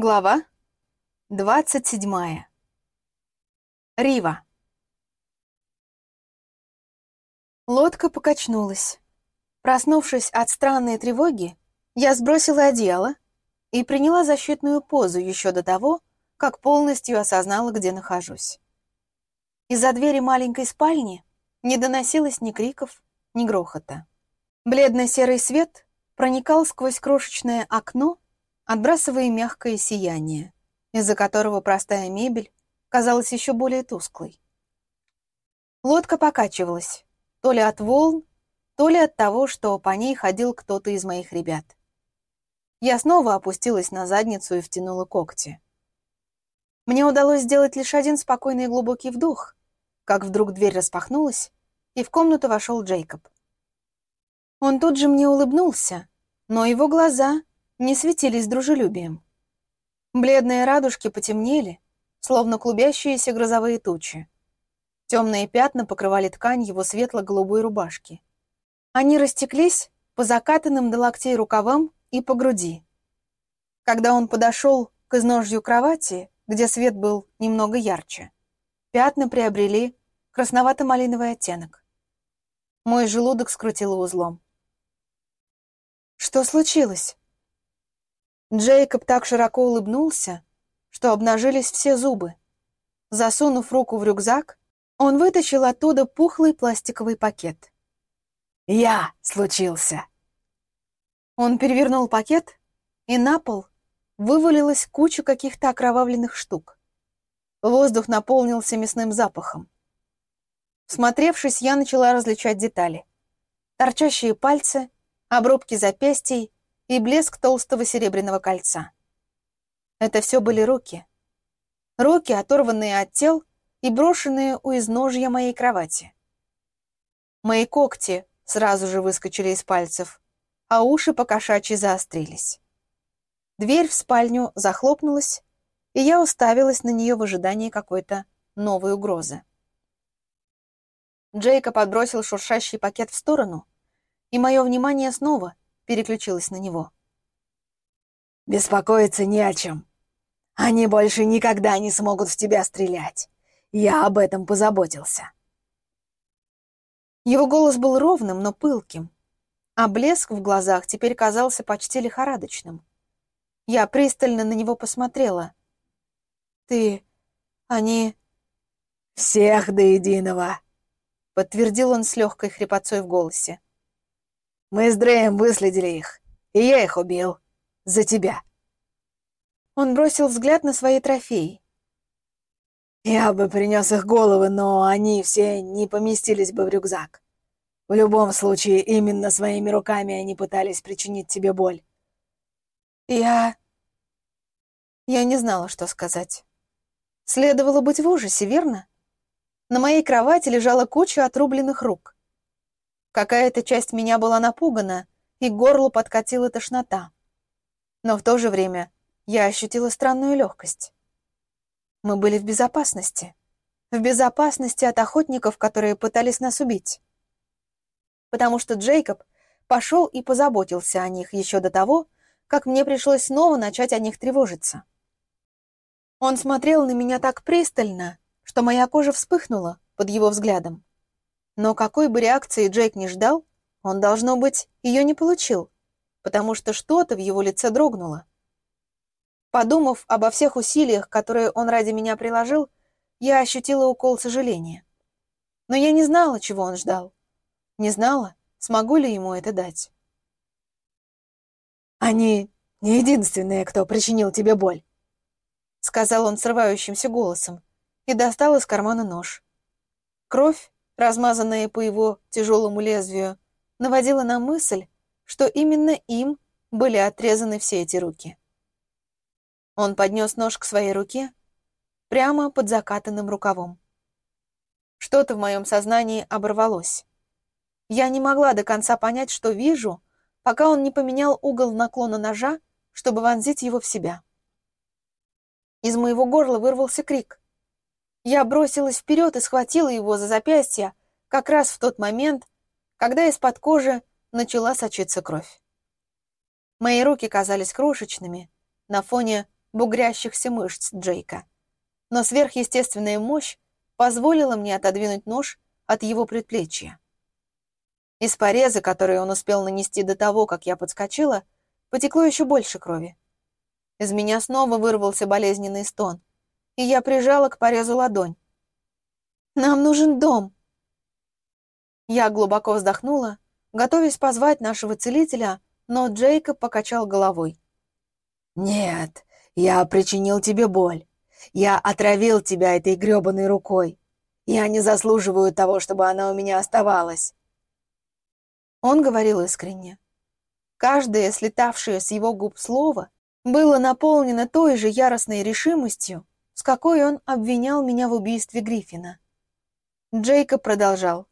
Глава 27. Рива. Лодка покачнулась. Проснувшись от странной тревоги, я сбросила одеяло и приняла защитную позу еще до того, как полностью осознала, где нахожусь. Из-за двери маленькой спальни не доносилось ни криков, ни грохота. Бледно-серый свет проникал сквозь крошечное окно отбрасывая мягкое сияние, из-за которого простая мебель казалась еще более тусклой. Лодка покачивалась, то ли от волн, то ли от того, что по ней ходил кто-то из моих ребят. Я снова опустилась на задницу и втянула когти. Мне удалось сделать лишь один спокойный и глубокий вдох, как вдруг дверь распахнулась, и в комнату вошел Джейкоб. Он тут же мне улыбнулся, но его глаза не светились дружелюбием. Бледные радужки потемнели, словно клубящиеся грозовые тучи. Темные пятна покрывали ткань его светло-голубой рубашки. Они растеклись по закатанным до локтей рукавам и по груди. Когда он подошел к изножью кровати, где свет был немного ярче, пятна приобрели красновато-малиновый оттенок. Мой желудок скрутило узлом. «Что случилось?» Джейкоб так широко улыбнулся, что обнажились все зубы. Засунув руку в рюкзак, он вытащил оттуда пухлый пластиковый пакет. «Я случился!» Он перевернул пакет, и на пол вывалилась куча каких-то окровавленных штук. Воздух наполнился мясным запахом. Смотревшись, я начала различать детали. Торчащие пальцы, обрубки запястий, и блеск толстого серебряного кольца. Это все были руки. Руки, оторванные от тел и брошенные у изножья моей кровати. Мои когти сразу же выскочили из пальцев, а уши покошачьи заострились. Дверь в спальню захлопнулась, и я уставилась на нее в ожидании какой-то новой угрозы. Джейкоб отбросил шуршащий пакет в сторону, и мое внимание снова переключилась на него. «Беспокоиться не о чем. Они больше никогда не смогут в тебя стрелять. Я об этом позаботился». Его голос был ровным, но пылким, а блеск в глазах теперь казался почти лихорадочным. Я пристально на него посмотрела. «Ты... они...» «Всех до единого!» — подтвердил он с легкой хрипотцой в голосе. Мы с Дреем выследили их, и я их убил. За тебя. Он бросил взгляд на свои трофеи. Я бы принес их головы, но они все не поместились бы в рюкзак. В любом случае, именно своими руками они пытались причинить тебе боль. Я... Я не знала, что сказать. Следовало быть в ужасе, верно? На моей кровати лежала куча отрубленных рук. Какая-то часть меня была напугана, и к горлу подкатила тошнота. Но в то же время я ощутила странную легкость. Мы были в безопасности. В безопасности от охотников, которые пытались нас убить. Потому что Джейкоб пошел и позаботился о них еще до того, как мне пришлось снова начать о них тревожиться. Он смотрел на меня так пристально, что моя кожа вспыхнула под его взглядом. Но какой бы реакции Джейк не ждал, он, должно быть, ее не получил, потому что что-то в его лице дрогнуло. Подумав обо всех усилиях, которые он ради меня приложил, я ощутила укол сожаления. Но я не знала, чего он ждал. Не знала, смогу ли ему это дать. «Они не единственные, кто причинил тебе боль», — сказал он срывающимся голосом и достал из кармана нож. Кровь размазанная по его тяжелому лезвию, наводила на мысль, что именно им были отрезаны все эти руки. Он поднес нож к своей руке прямо под закатанным рукавом. Что-то в моем сознании оборвалось. Я не могла до конца понять, что вижу, пока он не поменял угол наклона ножа, чтобы вонзить его в себя. Из моего горла вырвался крик. Я бросилась вперед и схватила его за запястье, как раз в тот момент, когда из-под кожи начала сочиться кровь. Мои руки казались крошечными на фоне бугрящихся мышц Джейка. Но сверхъестественная мощь позволила мне отодвинуть нож от его предплечья. Из пореза, который он успел нанести до того, как я подскочила, потекло еще больше крови. Из меня снова вырвался болезненный стон, и я прижала к порезу ладонь. «Нам нужен дом!» Я глубоко вздохнула, готовясь позвать нашего целителя, но Джейкоб покачал головой. «Нет, я причинил тебе боль. Я отравил тебя этой грёбаной рукой. Я не заслуживаю того, чтобы она у меня оставалась». Он говорил искренне. Каждое слетавшее с его губ слово было наполнено той же яростной решимостью, с какой он обвинял меня в убийстве Гриффина. Джейкоб продолжал.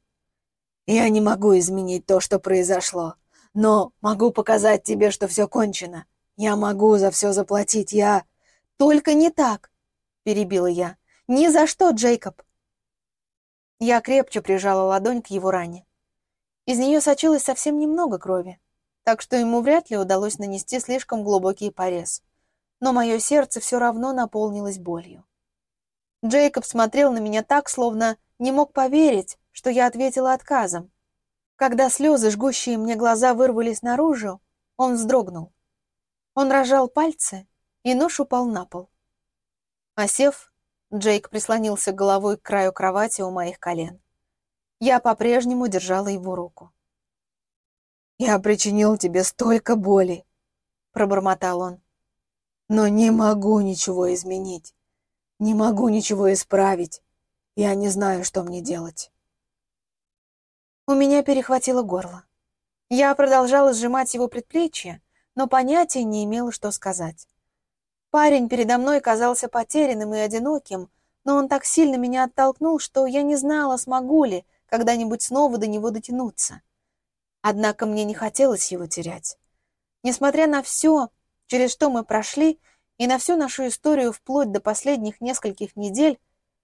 «Я не могу изменить то, что произошло, но могу показать тебе, что все кончено. Я могу за все заплатить, я...» «Только не так!» — перебила я. «Ни за что, Джейкоб!» Я крепче прижала ладонь к его ране. Из нее сочилось совсем немного крови, так что ему вряд ли удалось нанести слишком глубокий порез. Но мое сердце все равно наполнилось болью. Джейкоб смотрел на меня так, словно не мог поверить, что я ответила отказом. Когда слезы, жгущие мне глаза, вырвались наружу, он вздрогнул. Он рожал пальцы, и нож упал на пол. Осев, Джейк прислонился головой к краю кровати у моих колен. Я по-прежнему держала его руку. «Я причинил тебе столько боли», — пробормотал он. «Но не могу ничего изменить. Не могу ничего исправить. Я не знаю, что мне делать». У меня перехватило горло. Я продолжала сжимать его предплечье, но понятия не имела, что сказать. Парень передо мной казался потерянным и одиноким, но он так сильно меня оттолкнул, что я не знала, смогу ли когда-нибудь снова до него дотянуться. Однако мне не хотелось его терять. Несмотря на все, через что мы прошли, и на всю нашу историю вплоть до последних нескольких недель,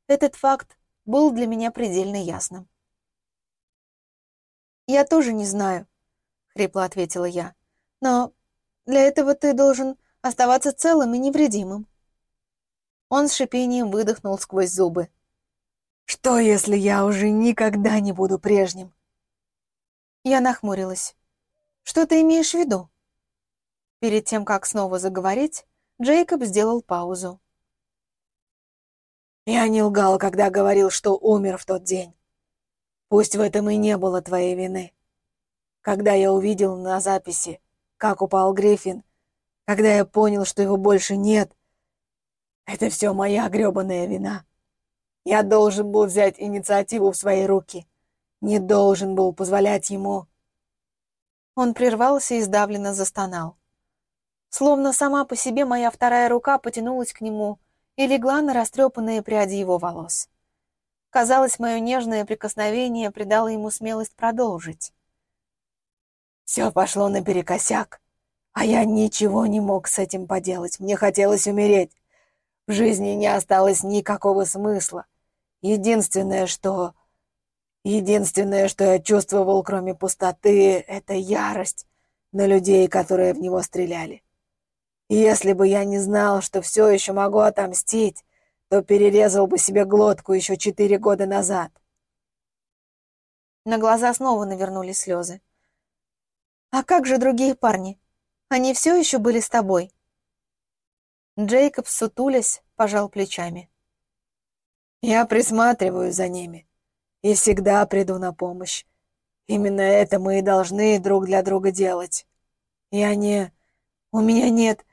этот факт был для меня предельно ясным. «Я тоже не знаю», — хрипло ответила я. «Но для этого ты должен оставаться целым и невредимым». Он с шипением выдохнул сквозь зубы. «Что, если я уже никогда не буду прежним?» Я нахмурилась. «Что ты имеешь в виду?» Перед тем, как снова заговорить, Джейкоб сделал паузу. «Я не лгал, когда говорил, что умер в тот день. Пусть в этом и не было твоей вины. Когда я увидел на записи, как упал Гриффин, когда я понял, что его больше нет, это все моя грёбаная вина. Я должен был взять инициативу в свои руки. Не должен был позволять ему...» Он прервался и сдавленно застонал. Словно сама по себе моя вторая рука потянулась к нему и легла на растрепанные пряди его волос. Казалось, мое нежное прикосновение придало ему смелость продолжить. «Все пошло наперекосяк, а я ничего не мог с этим поделать. Мне хотелось умереть. В жизни не осталось никакого смысла. Единственное, что Единственное, что я чувствовал, кроме пустоты, это ярость на людей, которые в него стреляли. Если бы я не знал, что все еще могу отомстить, то перерезал бы себе глотку еще четыре года назад. На глаза снова навернулись слезы. «А как же другие парни? Они все еще были с тобой?» Джейкоб, сутулясь, пожал плечами. «Я присматриваю за ними и всегда приду на помощь. Именно это мы и должны друг для друга делать. Я не... У меня нет...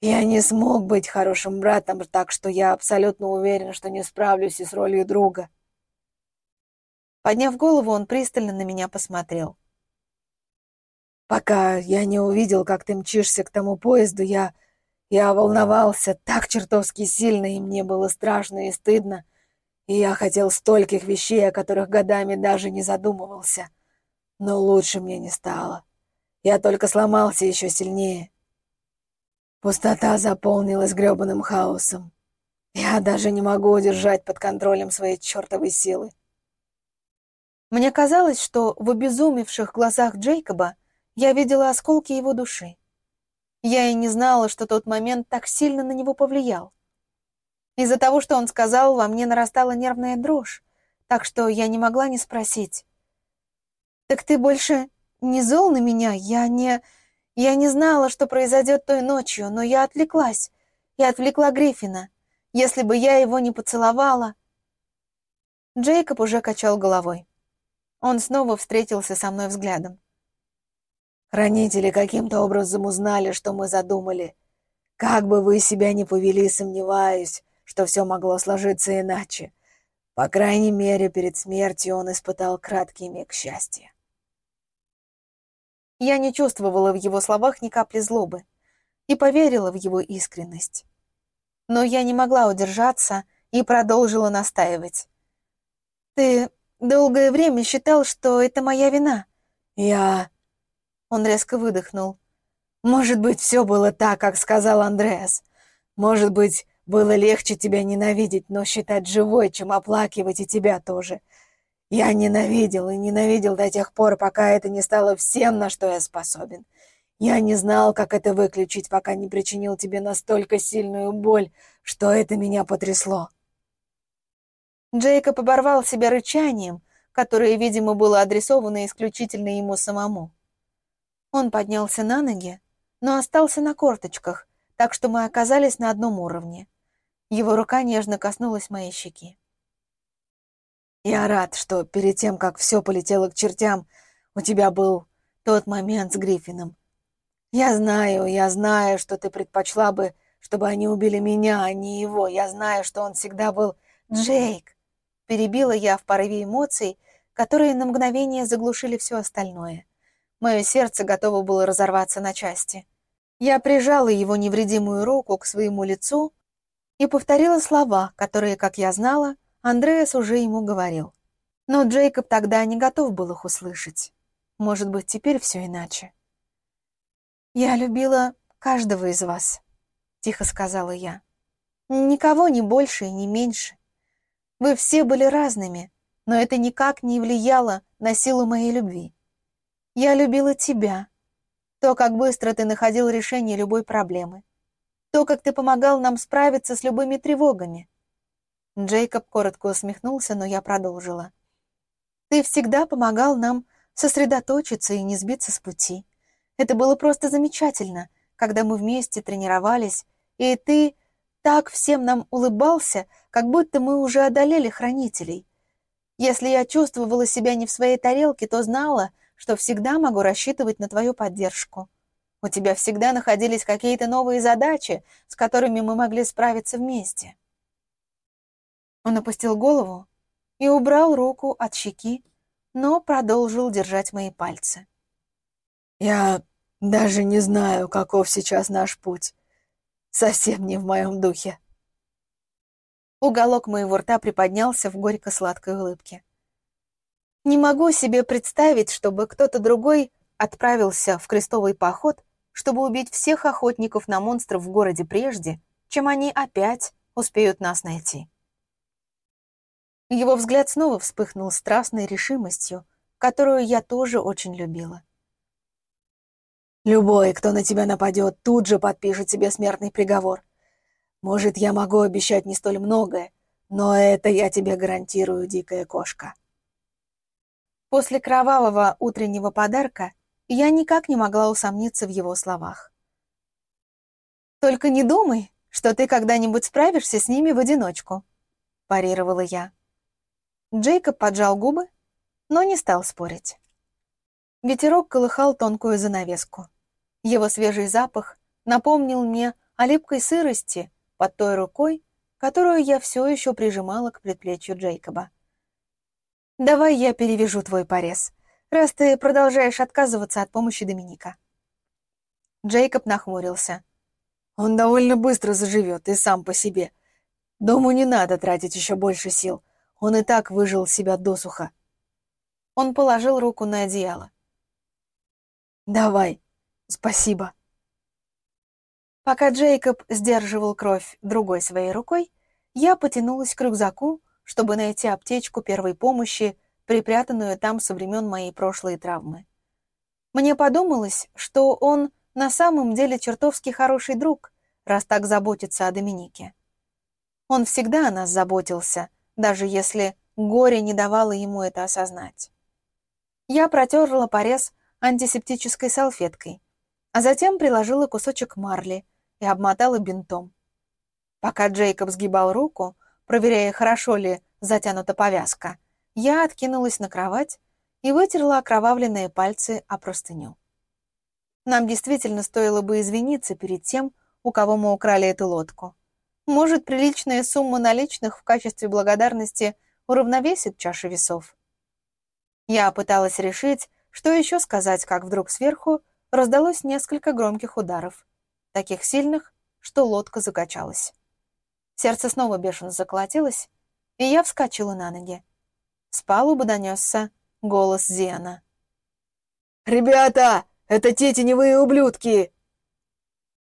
Я не смог быть хорошим братом, так что я абсолютно уверен, что не справлюсь и с ролью друга. Подняв голову, он пристально на меня посмотрел. Пока я не увидел, как ты мчишься к тому поезду, я... Я волновался так чертовски сильно, и мне было страшно и стыдно. И я хотел стольких вещей, о которых годами даже не задумывался. Но лучше мне не стало. Я только сломался еще сильнее. Пустота заполнилась грёбаным хаосом. Я даже не могу удержать под контролем своей чертовой силы. Мне казалось, что в обезумевших глазах Джейкоба я видела осколки его души. Я и не знала, что тот момент так сильно на него повлиял. Из-за того, что он сказал, во мне нарастала нервная дрожь, так что я не могла не спросить. «Так ты больше не зол на меня? Я не... Я не знала, что произойдет той ночью, но я отвлеклась. Я отвлекла Гриффина. Если бы я его не поцеловала...» Джейкоб уже качал головой. Он снова встретился со мной взглядом. «Хранители каким-то образом узнали, что мы задумали. Как бы вы себя ни повели, сомневаюсь, что все могло сложиться иначе. По крайней мере, перед смертью он испытал краткий миг счастья. Я не чувствовала в его словах ни капли злобы и поверила в его искренность. Но я не могла удержаться и продолжила настаивать. «Ты долгое время считал, что это моя вина». «Я...» Он резко выдохнул. «Может быть, все было так, как сказал Андреас. Может быть, было легче тебя ненавидеть, но считать живой, чем оплакивать и тебя тоже. Я ненавидел и ненавидел до тех пор, пока это не стало всем, на что я способен. Я не знал, как это выключить, пока не причинил тебе настолько сильную боль, что это меня потрясло. Джейкоб оборвал себя рычанием, которое, видимо, было адресовано исключительно ему самому. Он поднялся на ноги, но остался на корточках, так что мы оказались на одном уровне. Его рука нежно коснулась моей щеки. «Я рад, что перед тем, как все полетело к чертям, у тебя был тот момент с Гриффином. Я знаю, я знаю, что ты предпочла бы, чтобы они убили меня, а не его. Я знаю, что он всегда был Джейк!» Перебила я в порыве эмоций, которые на мгновение заглушили все остальное. Мое сердце готово было разорваться на части. Я прижала его невредимую руку к своему лицу и повторила слова, которые, как я знала, Андреас уже ему говорил. Но Джейкоб тогда не готов был их услышать. Может быть, теперь все иначе. «Я любила каждого из вас», — тихо сказала я. «Никого не больше и не меньше. Вы все были разными, но это никак не влияло на силу моей любви. Я любила тебя, то, как быстро ты находил решение любой проблемы, то, как ты помогал нам справиться с любыми тревогами. Джейкоб коротко усмехнулся, но я продолжила. Ты всегда помогал нам сосредоточиться и не сбиться с пути. Это было просто замечательно, когда мы вместе тренировались, и ты так всем нам улыбался, как будто мы уже одолели хранителей. Если я чувствовала себя не в своей тарелке, то знала, что всегда могу рассчитывать на твою поддержку. У тебя всегда находились какие-то новые задачи, с которыми мы могли справиться вместе. Он опустил голову и убрал руку от щеки, но продолжил держать мои пальцы. «Я даже не знаю, каков сейчас наш путь. Совсем не в моем духе». Уголок моего рта приподнялся в горько-сладкой улыбке. Не могу себе представить, чтобы кто-то другой отправился в крестовый поход, чтобы убить всех охотников на монстров в городе прежде, чем они опять успеют нас найти. Его взгляд снова вспыхнул страстной решимостью, которую я тоже очень любила. «Любой, кто на тебя нападет, тут же подпишет себе смертный приговор. Может, я могу обещать не столь многое, но это я тебе гарантирую, дикая кошка». После кровавого утреннего подарка я никак не могла усомниться в его словах. «Только не думай, что ты когда-нибудь справишься с ними в одиночку», — парировала я. Джейкоб поджал губы, но не стал спорить. Ветерок колыхал тонкую занавеску. Его свежий запах напомнил мне о липкой сырости под той рукой, которую я все еще прижимала к предплечью Джейкоба. Давай я перевяжу твой порез, раз ты продолжаешь отказываться от помощи Доминика. Джейкоб нахмурился. Он довольно быстро заживет и сам по себе. Дому не надо тратить еще больше сил. Он и так выжил себя досуха. Он положил руку на одеяло. «Давай, спасибо». Пока Джейкоб сдерживал кровь другой своей рукой, я потянулась к рюкзаку, чтобы найти аптечку первой помощи, припрятанную там со времен моей прошлой травмы. Мне подумалось, что он на самом деле чертовски хороший друг, раз так заботится о Доминике. Он всегда о нас заботился, даже если горе не давало ему это осознать. Я протерла порез антисептической салфеткой, а затем приложила кусочек марли и обмотала бинтом. Пока Джейкоб сгибал руку, проверяя, хорошо ли затянута повязка, я откинулась на кровать и вытерла окровавленные пальцы о простыню. Нам действительно стоило бы извиниться перед тем, у кого мы украли эту лодку. Может, приличная сумма наличных в качестве благодарности уравновесит чаши весов. Я пыталась решить, что еще сказать, как вдруг сверху раздалось несколько громких ударов, таких сильных, что лодка закачалась. Сердце снова бешено заколотилось, и я вскочила на ноги. С палубы донесся голос Зиана. «Ребята, это те ублюдки!